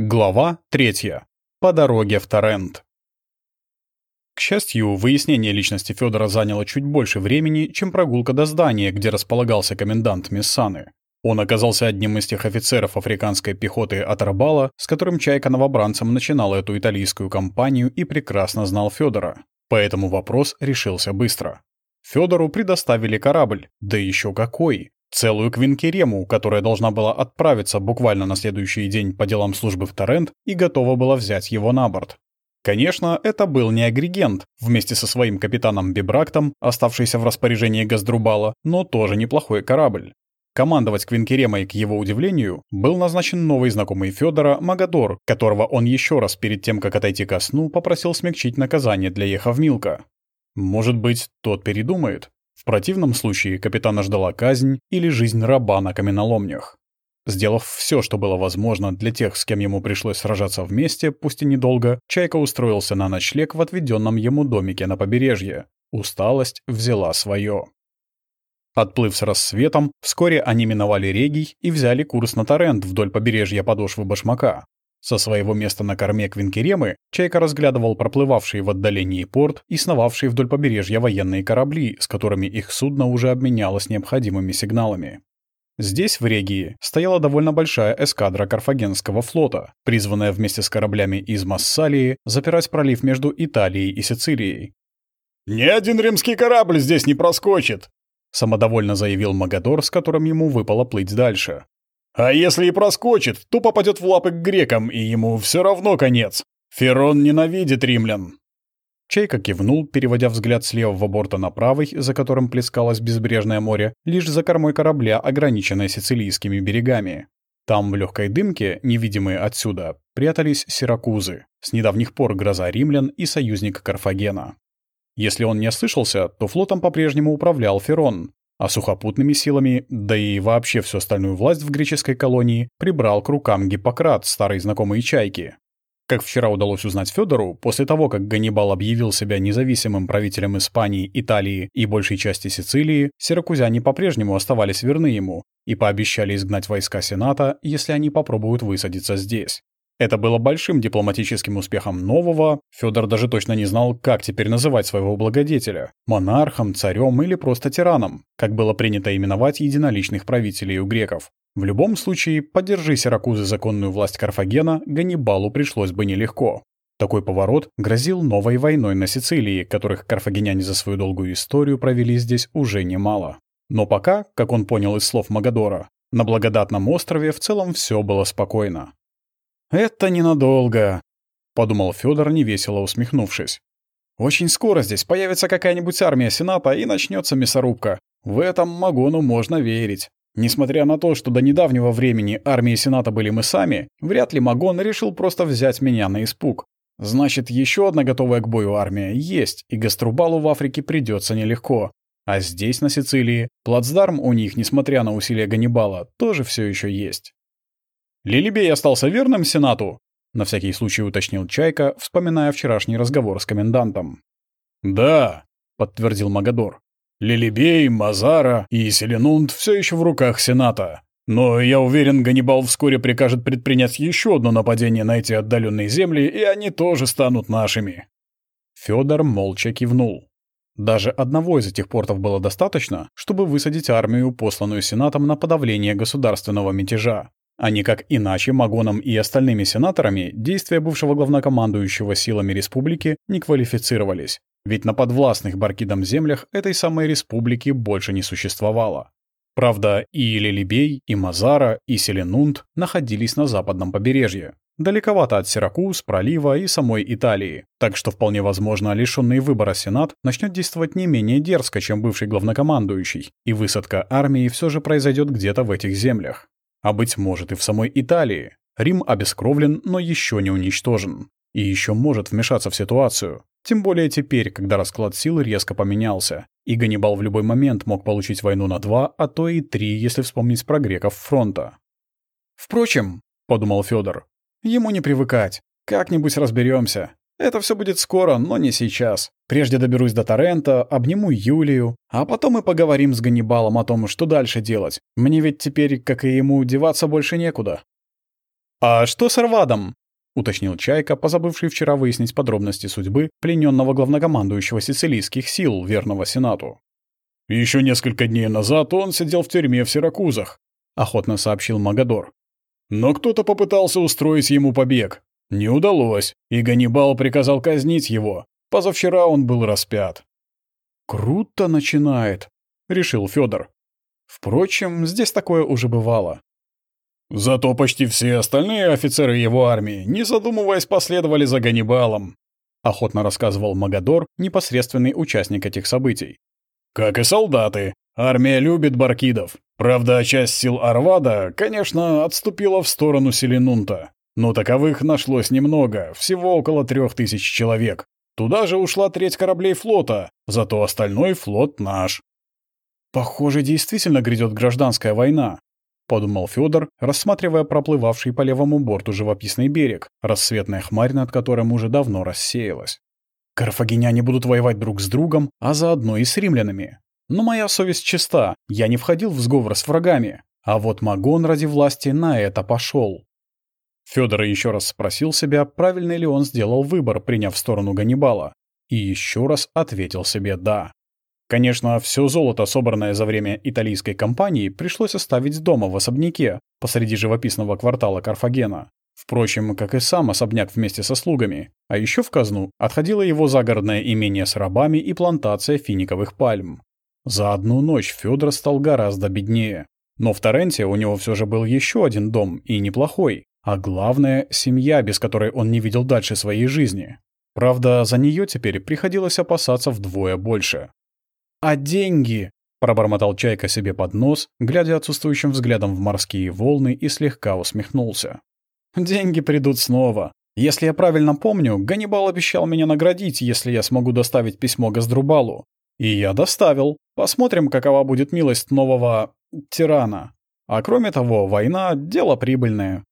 Глава 3. По дороге в Торрент. К счастью, выяснение личности Федора заняло чуть больше времени, чем прогулка до здания, где располагался комендант Мессаны. Он оказался одним из тех офицеров африканской пехоты от с которым Чайка новобранцем начинал эту итальянскую кампанию и прекрасно знал Федора. Поэтому вопрос решился быстро. Федору предоставили корабль, да еще какой! Целую Квинкерему, которая должна была отправиться буквально на следующий день по делам службы в Торрент и готова была взять его на борт. Конечно, это был не агрегент, вместе со своим капитаном Бибрактом, оставшийся в распоряжении Газдрубала, но тоже неплохой корабль. Командовать Квинкеремой, к его удивлению, был назначен новый знакомый Федора Магадор, которого он еще раз перед тем, как отойти ко сну, попросил смягчить наказание для Ехавмилка. Может быть, тот передумает? В противном случае капитана ждала казнь или жизнь раба на каменоломнях. Сделав все, что было возможно для тех, с кем ему пришлось сражаться вместе, пусть и недолго, Чайка устроился на ночлег в отведенном ему домике на побережье. Усталость взяла свое. Отплыв с рассветом, вскоре они миновали Регий и взяли курс на Торрент вдоль побережья подошвы башмака. Со своего места на корме Квинкеремы Чайка разглядывал проплывавший в отдалении порт и сновавшие вдоль побережья военные корабли, с которыми их судно уже обменялось необходимыми сигналами. Здесь, в Регии, стояла довольно большая эскадра Карфагенского флота, призванная вместе с кораблями из Массалии запирать пролив между Италией и Сицилией. «Ни один римский корабль здесь не проскочит!» самодовольно заявил Магадор, с которым ему выпало плыть дальше. А если и проскочит, то попадет в лапы к грекам, и ему все равно конец. Ферон ненавидит римлян. Чайка кивнул, переводя взгляд с левого борта на правый, за которым плескалось безбрежное море, лишь за кормой корабля, ограниченное сицилийскими берегами. Там, в легкой дымке, невидимые отсюда, прятались Сиракузы, с недавних пор гроза римлян и союзник Карфагена. Если он не ослышался, то флотом по-прежнему управлял Ферон, а сухопутными силами, да и вообще всю остальную власть в греческой колонии, прибрал к рукам Гиппократ, старый знакомый Чайки. Как вчера удалось узнать Федору, после того, как Ганнибал объявил себя независимым правителем Испании, Италии и большей части Сицилии, сиракузяне по-прежнему оставались верны ему и пообещали изгнать войска Сената, если они попробуют высадиться здесь. Это было большим дипломатическим успехом нового, Федор даже точно не знал, как теперь называть своего благодетеля – монархом, царем или просто тираном, как было принято именовать единоличных правителей у греков. В любом случае, поддержи Сиракузы законную власть Карфагена, Ганнибалу пришлось бы нелегко. Такой поворот грозил новой войной на Сицилии, которых карфагеняне за свою долгую историю провели здесь уже немало. Но пока, как он понял из слов Магадора, на благодатном острове в целом все было спокойно. «Это ненадолго», — подумал Федор, невесело усмехнувшись. «Очень скоро здесь появится какая-нибудь армия Сената и начнется мясорубка. В этом Магону можно верить. Несмотря на то, что до недавнего времени армии Сената были мы сами, вряд ли Магон решил просто взять меня на испуг. Значит, еще одна готовая к бою армия есть, и Гаструбалу в Африке придется нелегко. А здесь, на Сицилии, плацдарм у них, несмотря на усилия Ганнибала, тоже все еще есть. Лилибей остался верным Сенату?» — на всякий случай уточнил Чайка, вспоминая вчерашний разговор с комендантом. «Да», — подтвердил Магадор. «Лилибей, Мазара и Селенунд все еще в руках Сената. Но я уверен, Ганнибал вскоре прикажет предпринять еще одно нападение на эти отдаленные земли, и они тоже станут нашими». Федор молча кивнул. Даже одного из этих портов было достаточно, чтобы высадить армию, посланную Сенатом на подавление государственного мятежа а никак иначе Магоном и остальными сенаторами действия бывшего главнокомандующего силами республики не квалифицировались, ведь на подвластных Баркидам землях этой самой республики больше не существовало. Правда, и Лилибей, и Мазара, и Селенунд находились на западном побережье, далековато от Сиракуз, пролива и самой Италии, так что вполне возможно лишенный выбора Сенат начнет действовать не менее дерзко, чем бывший главнокомандующий, и высадка армии все же произойдет где-то в этих землях. А быть может и в самой Италии. Рим обескровлен, но еще не уничтожен. И еще может вмешаться в ситуацию. Тем более теперь, когда расклад сил резко поменялся. И Ганнибал в любой момент мог получить войну на два, а то и три, если вспомнить про греков фронта. «Впрочем», — подумал Федор, — «ему не привыкать. Как-нибудь разберемся. Это все будет скоро, но не сейчас. Прежде доберусь до Торрента, обниму Юлию, а потом мы поговорим с Ганнибалом о том, что дальше делать. Мне ведь теперь, как и ему, деваться больше некуда. «А что с Арвадом?» — уточнил Чайка, позабывший вчера выяснить подробности судьбы плененного главнокомандующего сицилийских сил, верного Сенату. Еще несколько дней назад он сидел в тюрьме в Сиракузах», — охотно сообщил Магадор. «Но кто-то попытался устроить ему побег. Не удалось, и Ганнибал приказал казнить его. Позавчера он был распят». «Круто начинает», — решил Федор. Впрочем, здесь такое уже бывало. Зато почти все остальные офицеры его армии, не задумываясь, последовали за Ганнибалом, охотно рассказывал Магадор, непосредственный участник этих событий. Как и солдаты, армия любит баркидов. Правда, часть сил Арвада, конечно, отступила в сторону Селенунта, но таковых нашлось немного, всего около трех тысяч человек. Туда же ушла треть кораблей флота, зато остальной флот наш. Похоже, действительно грядет гражданская война, подумал Федор, рассматривая проплывавший по левому борту живописный берег, рассветная хмарь над которым уже давно рассеялась. Карфагеняне будут воевать друг с другом, а заодно и с римлянами. Но моя совесть чиста, я не входил в сговор с врагами, а вот Магон ради власти на это пошел. Федор еще раз спросил себя, правильно ли он сделал выбор, приняв сторону Ганнибала, и еще раз ответил себе «да». Конечно, все золото, собранное за время итальянской кампании, пришлось оставить дома в особняке, посреди живописного квартала Карфагена. Впрочем, как и сам особняк вместе со слугами. А еще в казну отходило его загородное имение с рабами и плантация финиковых пальм. За одну ночь Федор стал гораздо беднее. Но в Торренте у него все же был еще один дом, и неплохой. А главное — семья, без которой он не видел дальше своей жизни. Правда, за нее теперь приходилось опасаться вдвое больше. «А деньги?» — пробормотал Чайка себе под нос, глядя отсутствующим взглядом в морские волны и слегка усмехнулся. «Деньги придут снова. Если я правильно помню, Ганнибал обещал меня наградить, если я смогу доставить письмо Газдрубалу. И я доставил. Посмотрим, какова будет милость нового... тирана. А кроме того, война — дело прибыльное».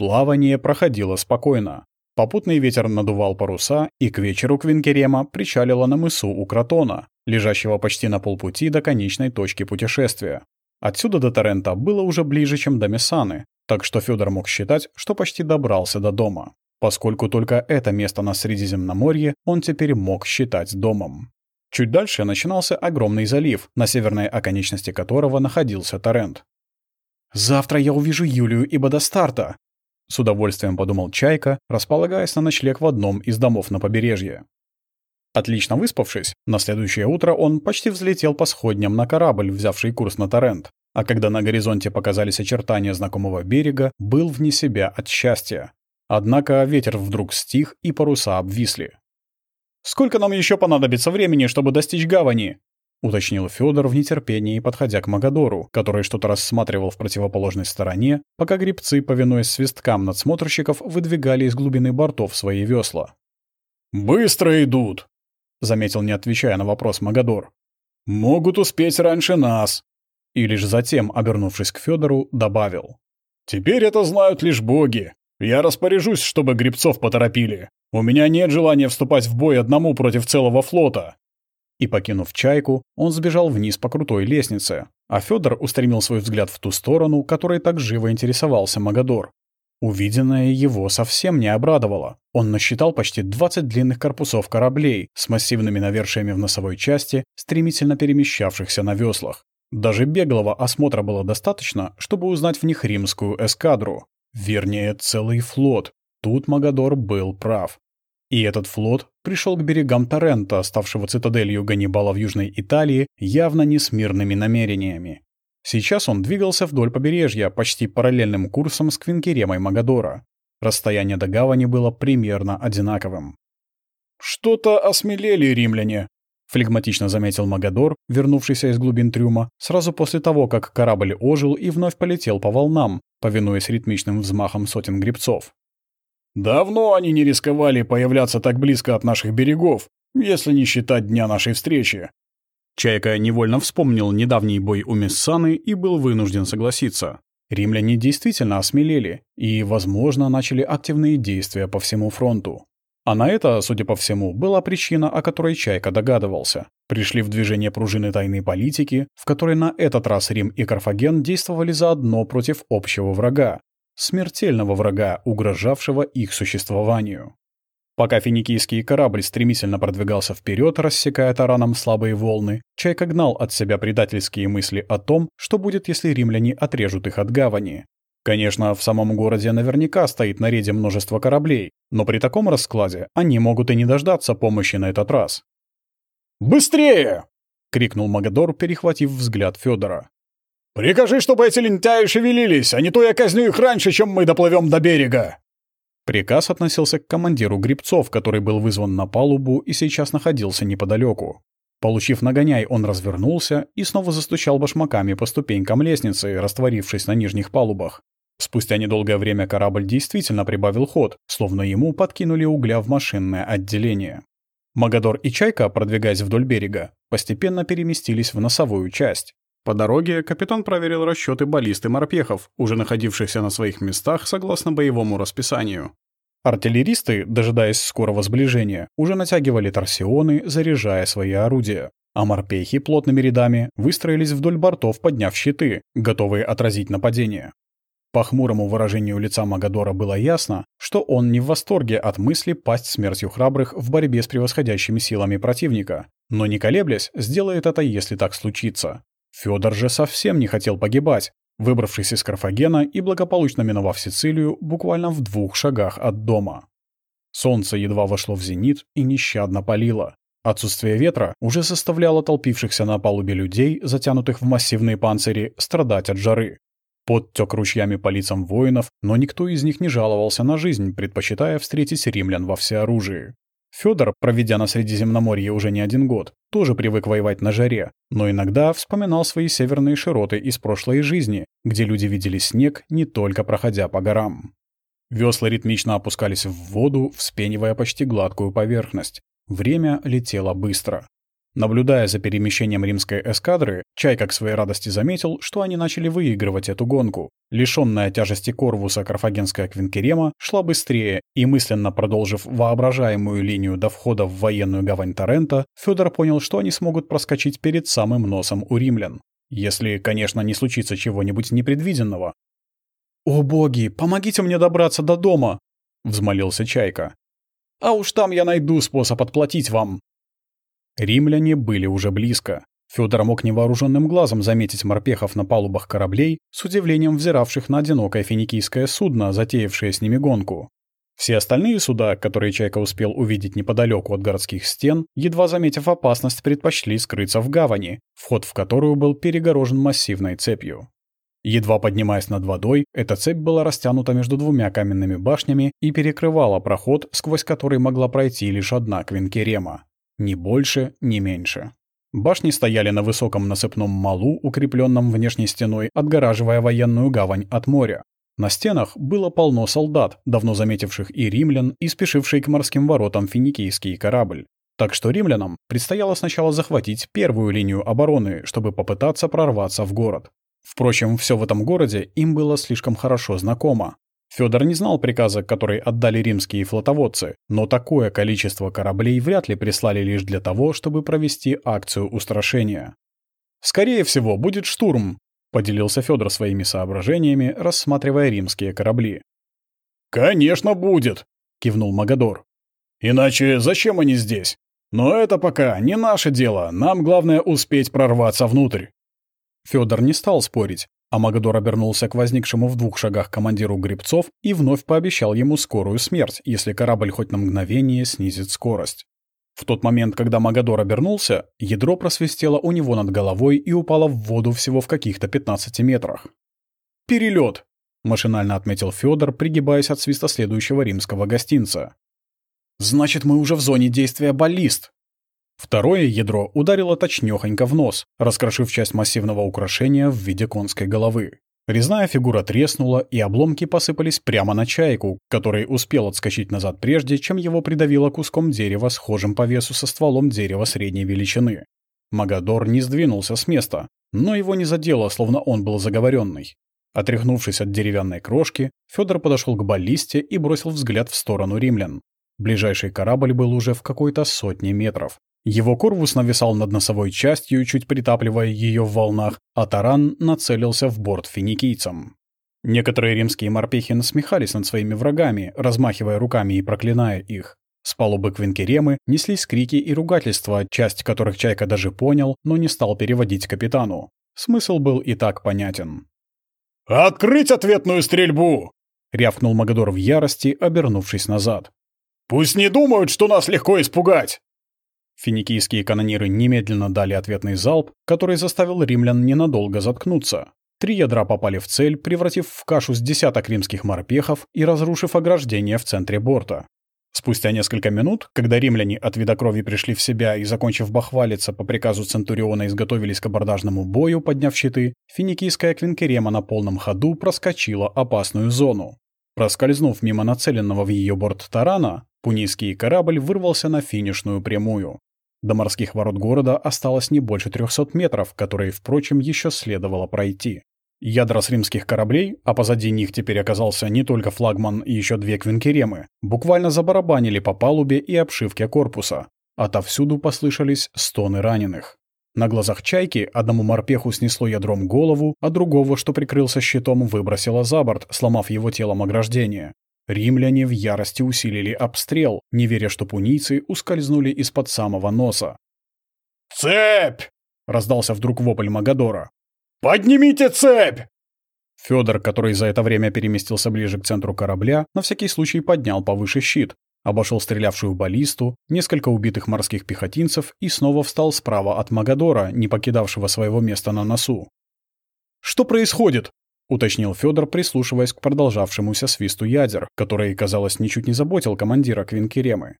Плавание проходило спокойно. Попутный ветер надувал паруса, и к вечеру Квинкерема причалила на мысу у Кротона, лежащего почти на полпути до конечной точки путешествия. Отсюда до Торрента было уже ближе, чем до Мессаны, так что Федор мог считать, что почти добрался до дома. Поскольку только это место на Средиземноморье он теперь мог считать домом. Чуть дальше начинался огромный залив, на северной оконечности которого находился Торрент. «Завтра я увижу Юлию и Бодостарта», с удовольствием подумал Чайка, располагаясь на ночлег в одном из домов на побережье. Отлично выспавшись, на следующее утро он почти взлетел по сходням на корабль, взявший курс на Торрент. А когда на горизонте показались очертания знакомого берега, был вне себя от счастья. Однако ветер вдруг стих, и паруса обвисли. «Сколько нам еще понадобится времени, чтобы достичь гавани?» — уточнил Федор в нетерпении, подходя к Магадору, который что-то рассматривал в противоположной стороне, пока грибцы, повинуясь свисткам надсмотрщиков, выдвигали из глубины бортов свои весла. «Быстро идут!» — заметил, не отвечая на вопрос Магадор. «Могут успеть раньше нас!» И лишь затем, обернувшись к Федору, добавил. «Теперь это знают лишь боги. Я распоряжусь, чтобы грибцов поторопили. У меня нет желания вступать в бой одному против целого флота. И, покинув чайку, он сбежал вниз по крутой лестнице, а Федор устремил свой взгляд в ту сторону, которой так живо интересовался Магадор. Увиденное его совсем не обрадовало. Он насчитал почти 20 длинных корпусов кораблей с массивными навершиями в носовой части, стремительно перемещавшихся на веслах. Даже беглого осмотра было достаточно, чтобы узнать в них римскую эскадру. Вернее, целый флот. Тут Магадор был прав. И этот флот пришел к берегам Торрента, ставшего цитаделью Ганнибала в Южной Италии, явно не с мирными намерениями. Сейчас он двигался вдоль побережья, почти параллельным курсом с Квинкеремой Магадора. Расстояние до гавани было примерно одинаковым. «Что-то осмелели римляне», — флегматично заметил Магадор, вернувшийся из глубин трюма, сразу после того, как корабль ожил и вновь полетел по волнам, повинуясь ритмичным взмахам сотен грибцов. Давно они не рисковали появляться так близко от наших берегов, если не считать дня нашей встречи. Чайка невольно вспомнил недавний бой у Мессаны и был вынужден согласиться. Римляне действительно осмелели и, возможно, начали активные действия по всему фронту. А на это, судя по всему, была причина, о которой Чайка догадывался. Пришли в движение пружины тайной политики, в которой на этот раз Рим и Карфаген действовали заодно против общего врага смертельного врага, угрожавшего их существованию. Пока финикийский корабль стремительно продвигался вперед, рассекая тараном слабые волны, Чайка гнал от себя предательские мысли о том, что будет, если римляне отрежут их от гавани. Конечно, в самом городе наверняка стоит на рейде множество кораблей, но при таком раскладе они могут и не дождаться помощи на этот раз. «Быстрее!» — крикнул Магадор, перехватив взгляд Федора. «Прикажи, чтобы эти лентяи шевелились, а не то я казню их раньше, чем мы доплывем до берега!» Приказ относился к командиру грибцов, который был вызван на палубу и сейчас находился неподалеку. Получив нагоняй, он развернулся и снова застучал башмаками по ступенькам лестницы, растворившись на нижних палубах. Спустя недолгое время корабль действительно прибавил ход, словно ему подкинули угля в машинное отделение. Магадор и Чайка, продвигаясь вдоль берега, постепенно переместились в носовую часть. По дороге капитан проверил расчеты баллисты морпехов, уже находившихся на своих местах согласно боевому расписанию. Артиллеристы, дожидаясь скорого сближения, уже натягивали торсионы, заряжая свои орудия. А морпехи плотными рядами выстроились вдоль бортов, подняв щиты, готовые отразить нападение. По хмурому выражению лица Магадора было ясно, что он не в восторге от мысли пасть смертью храбрых в борьбе с превосходящими силами противника, но не колеблясь, сделает это, если так случится. Федор же совсем не хотел погибать, выбравшись из Карфагена и благополучно миновав Сицилию буквально в двух шагах от дома. Солнце едва вошло в зенит и нещадно палило. Отсутствие ветра уже заставляло толпившихся на палубе людей, затянутых в массивные панцири, страдать от жары. Пот ручьями по лицам воинов, но никто из них не жаловался на жизнь, предпочитая встретить римлян во всеоружии. Федор, проведя на Средиземноморье уже не один год, тоже привык воевать на жаре, но иногда вспоминал свои северные широты из прошлой жизни, где люди видели снег, не только проходя по горам. Весла ритмично опускались в воду, вспенивая почти гладкую поверхность. Время летело быстро. Наблюдая за перемещением римской эскадры, Чайка к своей радости заметил, что они начали выигрывать эту гонку. Лишенная тяжести Корвуса карфагенская Квинкерема шла быстрее, и мысленно продолжив воображаемую линию до входа в военную гавань Торрента, Федор понял, что они смогут проскочить перед самым носом у римлян. Если, конечно, не случится чего-нибудь непредвиденного. «О боги, помогите мне добраться до дома!» — взмолился Чайка. «А уж там я найду способ отплатить вам!» Римляне были уже близко. Фёдор мог невооруженным глазом заметить морпехов на палубах кораблей, с удивлением взиравших на одинокое финикийское судно, затеявшее с ними гонку. Все остальные суда, которые Чайка успел увидеть неподалеку от городских стен, едва заметив опасность, предпочли скрыться в гавани, вход в которую был перегорожен массивной цепью. Едва поднимаясь над водой, эта цепь была растянута между двумя каменными башнями и перекрывала проход, сквозь который могла пройти лишь одна квинкерема. Ни больше, ни меньше. Башни стояли на высоком насыпном малу, укрепленном внешней стеной, отгораживая военную гавань от моря. На стенах было полно солдат, давно заметивших и римлян, и спешивший к морским воротам финикийский корабль. Так что римлянам предстояло сначала захватить первую линию обороны, чтобы попытаться прорваться в город. Впрочем, все в этом городе им было слишком хорошо знакомо. Федор не знал приказа, который отдали римские флотоводцы, но такое количество кораблей вряд ли прислали лишь для того, чтобы провести акцию устрашения. «Скорее всего, будет штурм», — поделился Федор своими соображениями, рассматривая римские корабли. «Конечно будет», — кивнул Магадор. «Иначе зачем они здесь? Но это пока не наше дело, нам главное успеть прорваться внутрь». Федор не стал спорить, Амагадор обернулся к возникшему в двух шагах командиру грибцов и вновь пообещал ему скорую смерть, если корабль хоть на мгновение снизит скорость. В тот момент, когда Магадор обернулся, ядро просвистело у него над головой и упало в воду всего в каких-то 15 метрах. «Перелет!» — машинально отметил Федор, пригибаясь от свиста следующего римского гостинца. «Значит, мы уже в зоне действия баллист!» Второе ядро ударило точнёхонько в нос, раскрошив часть массивного украшения в виде конской головы. Резная фигура треснула, и обломки посыпались прямо на чайку, который успел отскочить назад прежде, чем его придавило куском дерева, схожим по весу со стволом дерева средней величины. Магадор не сдвинулся с места, но его не задело, словно он был заговоренный. Отряхнувшись от деревянной крошки, Федор подошел к баллисте и бросил взгляд в сторону римлян. Ближайший корабль был уже в какой-то сотне метров. Его корпус нависал над носовой частью, чуть притапливая ее в волнах, а таран нацелился в борт финикийцам. Некоторые римские морпехи насмехались над своими врагами, размахивая руками и проклиная их. С палубы Квинкеремы неслись крики и ругательства, часть которых Чайка даже понял, но не стал переводить капитану. Смысл был и так понятен. «Открыть ответную стрельбу!» — рявкнул Магадор в ярости, обернувшись назад. «Пусть не думают, что нас легко испугать!» Финикийские канониры немедленно дали ответный залп, который заставил римлян ненадолго заткнуться. Три ядра попали в цель, превратив в кашу с десяток римских морпехов и разрушив ограждение в центре борта. Спустя несколько минут, когда римляне от вида крови пришли в себя и, закончив бахвалиться, по приказу Центуриона изготовились к абордажному бою, подняв щиты, финикийская квинкерема на полном ходу проскочила опасную зону. Проскользнув мимо нацеленного в ее борт тарана, пунийский корабль вырвался на финишную прямую. До морских ворот города осталось не больше 300 метров, которые, впрочем, еще следовало пройти. Ядра с римских кораблей, а позади них теперь оказался не только флагман и еще две квинкеремы, буквально забарабанили по палубе и обшивке корпуса. Отовсюду послышались стоны раненых. На глазах чайки одному морпеху снесло ядром голову, а другого, что прикрылся щитом, выбросило за борт, сломав его телом ограждение. Римляне в ярости усилили обстрел, не веря, что пунийцы ускользнули из-под самого носа. «Цепь!» — раздался вдруг вопль Магадора. «Поднимите цепь!» Федор, который за это время переместился ближе к центру корабля, на всякий случай поднял повыше щит, обошел стрелявшую баллисту, несколько убитых морских пехотинцев и снова встал справа от Магадора, не покидавшего своего места на носу. «Что происходит?» — уточнил Федор, прислушиваясь к продолжавшемуся свисту ядер, который, казалось, ничуть не заботил командира Квинкеремы.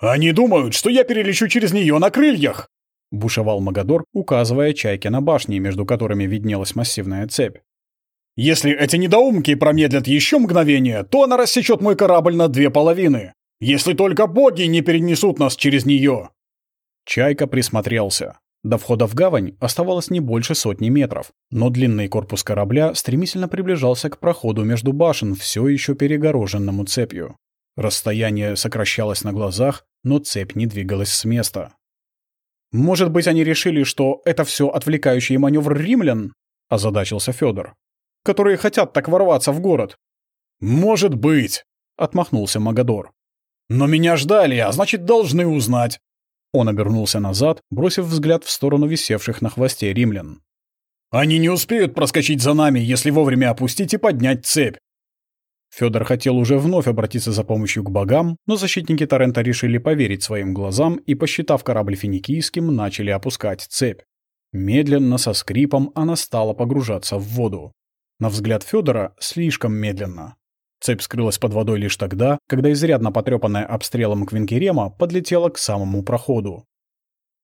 «Они думают, что я перелечу через нее на крыльях!» — бушевал Магадор, указывая чайке на башни, между которыми виднелась массивная цепь. «Если эти недоумки промедлят еще мгновение, то она рассечет мой корабль на две половины. Если только боги не перенесут нас через нее!» Чайка присмотрелся. До входа в гавань оставалось не больше сотни метров, но длинный корпус корабля стремительно приближался к проходу между башен, все еще перегороженному цепью. Расстояние сокращалось на глазах, но цепь не двигалась с места. «Может быть, они решили, что это все отвлекающий маневр римлян?» — озадачился Федор. «Которые хотят так ворваться в город». «Может быть», — отмахнулся Магадор. «Но меня ждали, а значит, должны узнать». Он обернулся назад, бросив взгляд в сторону висевших на хвосте римлян. «Они не успеют проскочить за нами, если вовремя опустить и поднять цепь. Федор хотел уже вновь обратиться за помощью к богам, но защитники Торрента решили поверить своим глазам и, посчитав корабль финикийским, начали опускать цепь. Медленно, со скрипом, она стала погружаться в воду. На взгляд Федора слишком медленно. Цепь скрылась под водой лишь тогда, когда изрядно потрепанная обстрелом Квинкерема подлетела к самому проходу.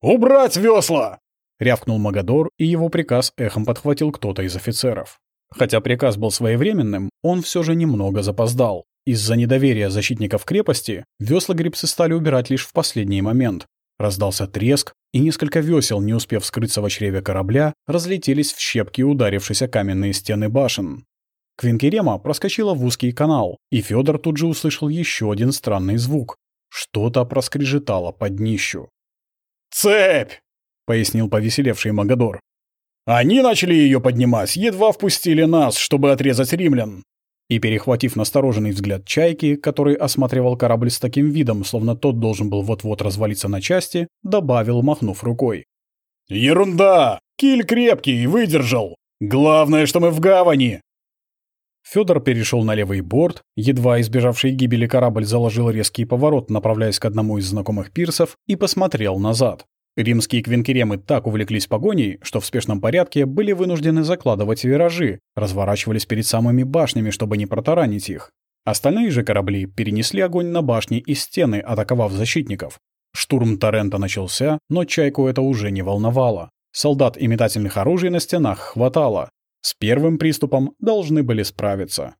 «Убрать весла!» — рявкнул Магадор, и его приказ эхом подхватил кто-то из офицеров. Хотя приказ был своевременным, он все же немного запоздал. Из-за недоверия защитников крепости весла грибцы стали убирать лишь в последний момент. Раздался треск, и несколько весел, не успев скрыться в чреве корабля, разлетелись в щепки ударившись о каменные стены башен. Квинкерема проскочила в узкий канал, и Федор тут же услышал еще один странный звук. Что-то проскрежетало под днищу. «Цепь!» — пояснил повеселевший Магадор. Они начали ее поднимать, едва впустили нас, чтобы отрезать римлян. И, перехватив настороженный взгляд чайки, который осматривал корабль с таким видом, словно тот должен был вот-вот развалиться на части, добавил, махнув рукой. «Ерунда! Киль крепкий, выдержал! Главное, что мы в гавани!» Федор перешел на левый борт, едва избежавший гибели корабль заложил резкий поворот, направляясь к одному из знакомых пирсов, и посмотрел назад. Римские квинкеремы так увлеклись погоней, что в спешном порядке были вынуждены закладывать виражи, разворачивались перед самыми башнями, чтобы не протаранить их. Остальные же корабли перенесли огонь на башни и стены, атаковав защитников. Штурм Торрента начался, но Чайку это уже не волновало. Солдат и метательных оружий на стенах хватало. С первым приступом должны были справиться.